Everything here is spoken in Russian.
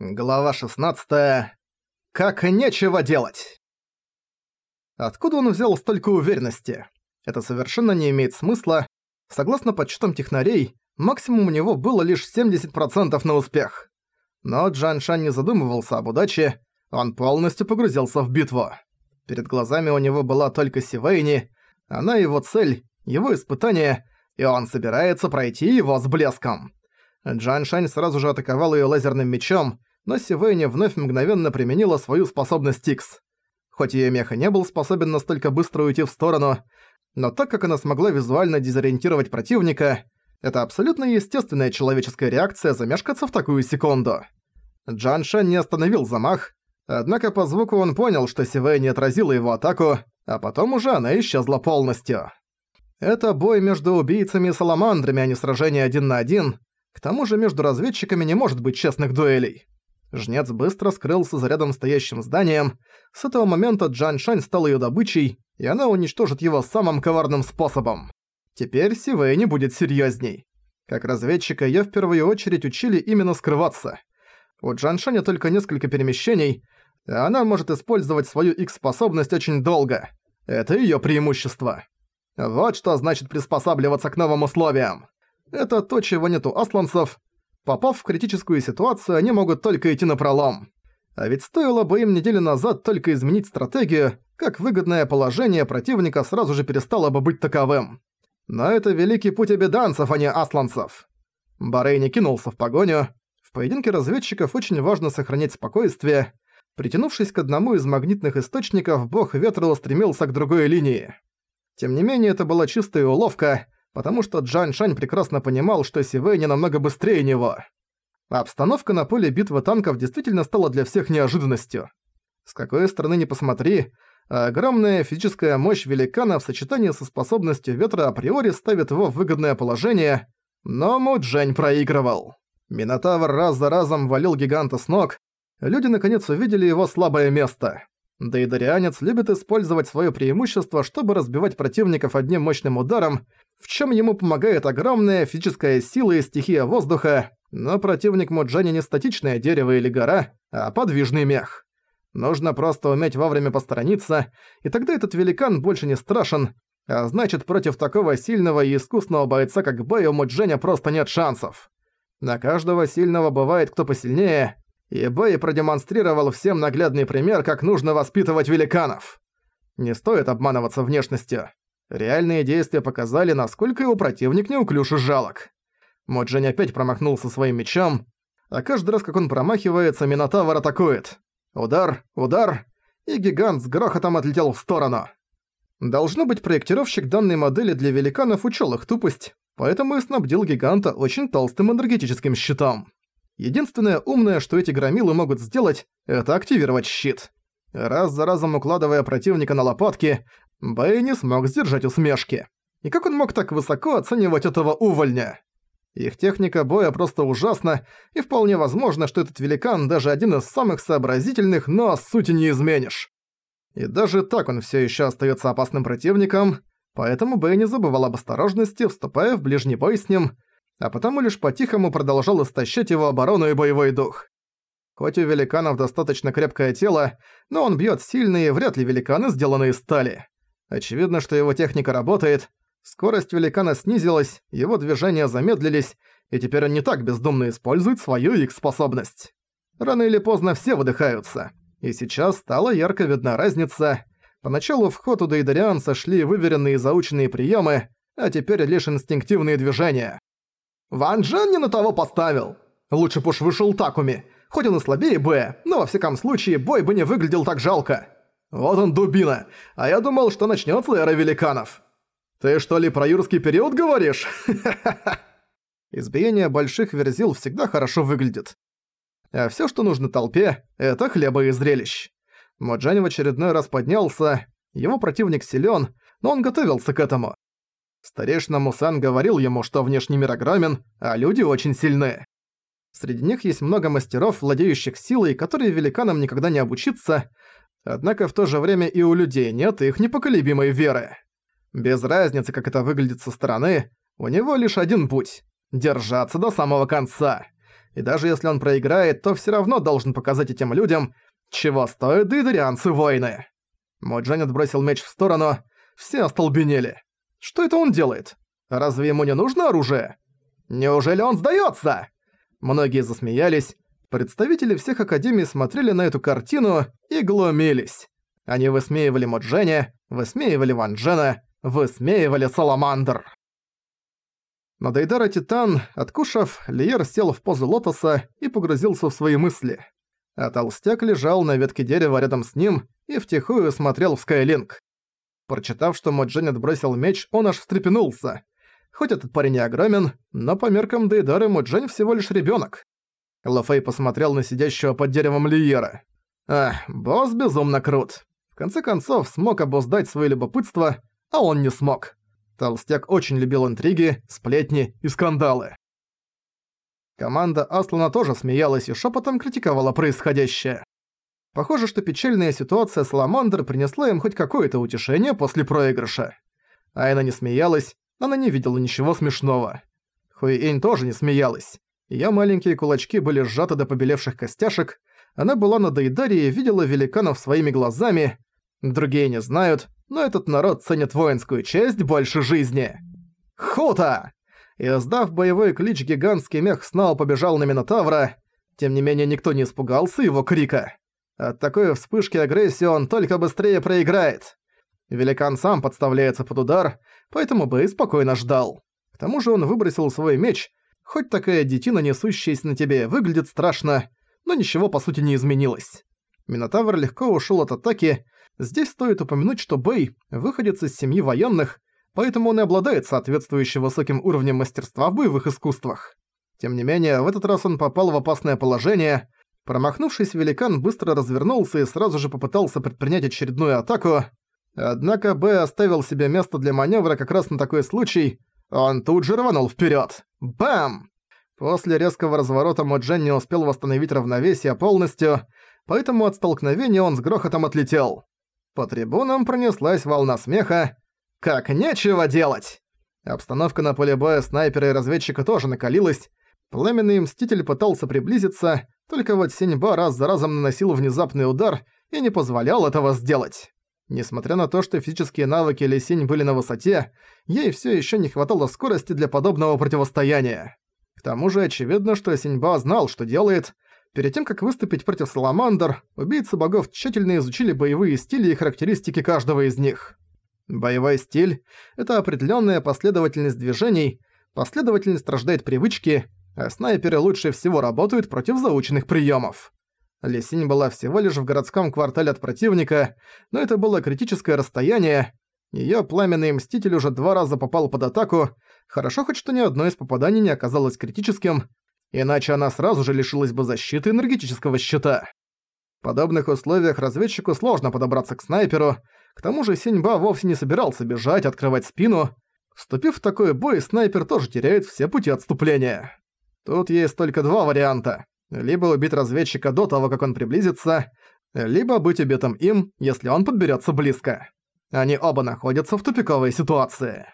Глава 16. Как нечего делать. Откуда он взял столько уверенности? Это совершенно не имеет смысла. Согласно подсчетам технарей, максимум у него было лишь 70% на успех. Но Джан Шан не задумывался об удаче, он полностью погрузился в битву. Перед глазами у него была только Сивейни, она его цель, его испытание, и он собирается пройти его с блеском. Джан Шань сразу же атаковал её лазерным мечом, но Сивейни вновь мгновенно применила свою способность X. Хоть её меха не был способен настолько быстро уйти в сторону, но так как она смогла визуально дезориентировать противника, это абсолютно естественная человеческая реакция замешкаться в такую секунду. Джан Шан не остановил замах, однако по звуку он понял, что Сивэй отразила его атаку, а потом уже она исчезла полностью. Это бой между убийцами и саламандрами, а не сражение один на один. К тому же между разведчиками не может быть честных дуэлей. Жнец быстро скрылся за рядом стоящим зданием. С этого момента Джан Шань стал её добычей, и она уничтожит его самым коварным способом. Теперь Сивэй не будет серьёзней. Как разведчика её в первую очередь учили именно скрываться. У Джан Шаня только несколько перемещений, а она может использовать свою X-способность очень долго. Это её преимущество. Вот что значит приспосабливаться к новым условиям. Это то, чего нет у асланцев, Попав в критическую ситуацию, они могут только идти напролом. А ведь стоило бы им неделю назад только изменить стратегию, как выгодное положение противника сразу же перестало бы быть таковым. Но это великий путь обеданцев, а не асланцев. Барей не кинулся в погоню. В поединке разведчиков очень важно сохранять спокойствие. Притянувшись к одному из магнитных источников, бог ветра устремился к другой линии. Тем не менее, это была чистая уловка — потому что Джан Шань прекрасно понимал, что Сивэй не намного быстрее него. Обстановка на поле битвы танков действительно стала для всех неожиданностью. С какой стороны ни посмотри, огромная физическая мощь великана в сочетании со способностью ветра априори ставит его в выгодное положение, но Муджень проигрывал. Минотавр раз за разом валил гиганта с ног, люди наконец увидели его слабое место. Да и Дарианец любит использовать свое преимущество, чтобы разбивать противников одним мощным ударом, в чем ему помогает огромная физическая сила и стихия воздуха, но противник Моджани не статичное дерево или гора, а подвижный мех. Нужно просто уметь вовремя посторониться, и тогда этот великан больше не страшен, а значит против такого сильного и искусного бойца, как Бэй, у Моджаня просто нет шансов. На каждого сильного бывает кто посильнее, и Бэй продемонстрировал всем наглядный пример, как нужно воспитывать великанов. Не стоит обманываться внешностью. Реальные действия показали, насколько его противник неуклюж и жалок. Моджень опять промахнулся своим мечом, а каждый раз, как он промахивается, Минотавр атакует. Удар, удар, и гигант с грохотом отлетел в сторону. Должно быть, проектировщик данной модели для великанов учел их тупость, поэтому и снабдил гиганта очень толстым энергетическим щитом. Единственное умное, что эти громилы могут сделать, это активировать щит. Раз за разом укладывая противника на лопатки, Бэй не смог сдержать усмешки. И как он мог так высоко оценивать этого увольня? Их техника боя просто ужасна, и вполне возможно, что этот великан даже один из самых сообразительных, но сути не изменишь. И даже так он все еще остается опасным противником, поэтому Бэй не забывал об осторожности, вступая в ближний бой с ним, а потому лишь по-тихому продолжал истощать его оборону и боевой дух. Хоть у великанов достаточно крепкое тело, но он бьет сильные, вряд ли великаны сделаны из стали. Очевидно, что его техника работает. Скорость великана снизилась, его движения замедлились, и теперь он не так бездумно использует свою X-способность. Рано или поздно все выдыхаются. И сейчас стала ярко видна разница. Поначалу в ход у Дейдарианца шли выверенные и заученные приемы, а теперь лишь инстинктивные движения. Ван Джен не на того поставил. Лучше б уж вышел Такуми. Хоть он и слабее Б, но во всяком случае бой бы не выглядел так жалко. Вот он дубина, а я думал, что начнётся эра великанов. Ты что ли про юрский период говоришь? Избиение больших верзил всегда хорошо выглядит. А всё, что нужно толпе, это хлеба и зрелищ. Моджань в очередной раз поднялся, его противник силён, но он готовился к этому. Старейшина Мусан говорил ему, что внешний мир огромен, а люди очень сильны. Среди них есть много мастеров, владеющих силой, которые великанам никогда не обучиться, однако в то же время и у людей нет их непоколебимой веры. Без разницы, как это выглядит со стороны, у него лишь один путь – держаться до самого конца. И даже если он проиграет, то всё равно должен показать этим людям, чего стоят дейдерианцы-воины. Моджань отбросил меч в сторону, все остолбенели. Что это он делает? Разве ему не нужно оружие? Неужели он сдается? Многие засмеялись. Представители всех академий смотрели на эту картину и глумились. Они высмеивали Модженя, высмеивали Ван Джена, высмеивали Саламандр. На Дейдара Титан, откушав, Лиер сел в позу лотоса и погрузился в свои мысли. А толстяк лежал на ветке дерева рядом с ним и втихую смотрел в Скайлинг. Прочитав, что Моджень отбросил меч, он аж встрепенулся. Хоть этот парень и огромен, но по меркам Дейдары Моджень всего лишь ребёнок. Лафей посмотрел на сидящего под деревом Лиера. Ах, босс безумно крут. В конце концов, смог обуздать своё любопытство, а он не смог. Толстяк очень любил интриги, сплетни и скандалы. Команда Аслана тоже смеялась и шепотом критиковала происходящее. Похоже, что печальная ситуация Саламандр принесла им хоть какое-то утешение после проигрыша. Айна не смеялась, она не видела ничего смешного. Хуиэнь тоже не смеялась. Её маленькие кулачки были сжаты до побелевших костяшек, она была на Дейдаре и видела великанов своими глазами. Другие не знают, но этот народ ценит воинскую честь больше жизни. Хута! Издав боевой клич, гигантский мех снова побежал на Минотавра. Тем не менее, никто не испугался его крика. От такой вспышки агрессии он только быстрее проиграет. Великан сам подставляется под удар, поэтому Бэй спокойно ждал. К тому же он выбросил свой меч, хоть такая детина, несущаяся на тебе, выглядит страшно, но ничего по сути не изменилось. Минотавр легко ушел от атаки, здесь стоит упомянуть, что Бэй – выходец из семьи военных, поэтому он и обладает соответствующим высоким уровнем мастерства в боевых искусствах. Тем не менее, в этот раз он попал в опасное положение – Промахнувшись, великан быстро развернулся и сразу же попытался предпринять очередную атаку. Однако Б оставил себе место для маневра как раз на такой случай. Он тут же рванул вперед. Бам! После резкого разворота Моджен не успел восстановить равновесие полностью, поэтому от столкновения он с грохотом отлетел. По трибунам пронеслась волна смеха. «Как нечего делать!» Обстановка на поле боя снайпера и разведчика тоже накалилась. Пламенный Мститель пытался приблизиться, только вот Синьба раз за разом наносил внезапный удар и не позволял этого сделать. Несмотря на то, что физические навыки Лисинь были на высоте, ей всё ещё не хватало скорости для подобного противостояния. К тому же очевидно, что Синьба знал, что делает. Перед тем, как выступить против Саламандр, убийцы богов тщательно изучили боевые стили и характеристики каждого из них. Боевой стиль — это определённая последовательность движений, последовательность рождает привычки, а снайперы лучше всего работают против заученных приемов. Лесинь была всего лишь в городском квартале от противника, но это было критическое расстояние. Её пламенный мститель уже два раза попал под атаку, хорошо хоть что ни одно из попаданий не оказалось критическим, иначе она сразу же лишилась бы защиты энергетического щита. В подобных условиях разведчику сложно подобраться к снайперу, к тому же Синьба вовсе не собирался бежать, открывать спину. Вступив в такой бой, снайпер тоже теряет все пути отступления. Тут есть только два варианта. Либо убить разведчика до того, как он приблизится, либо быть убитым им, если он подберется близко. Они оба находятся в тупиковой ситуации.